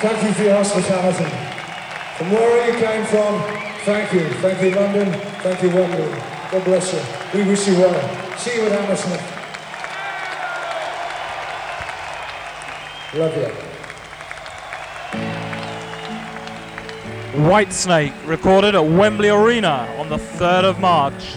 Thank you for your hospitality. From wherever you came from, thank you. Thank you, London. Thank you, Wembley. God bless you. We wish you well. See you at Hammersmith. Love you. Whitesnake, recorded at Wembley Arena on the 3rd of March.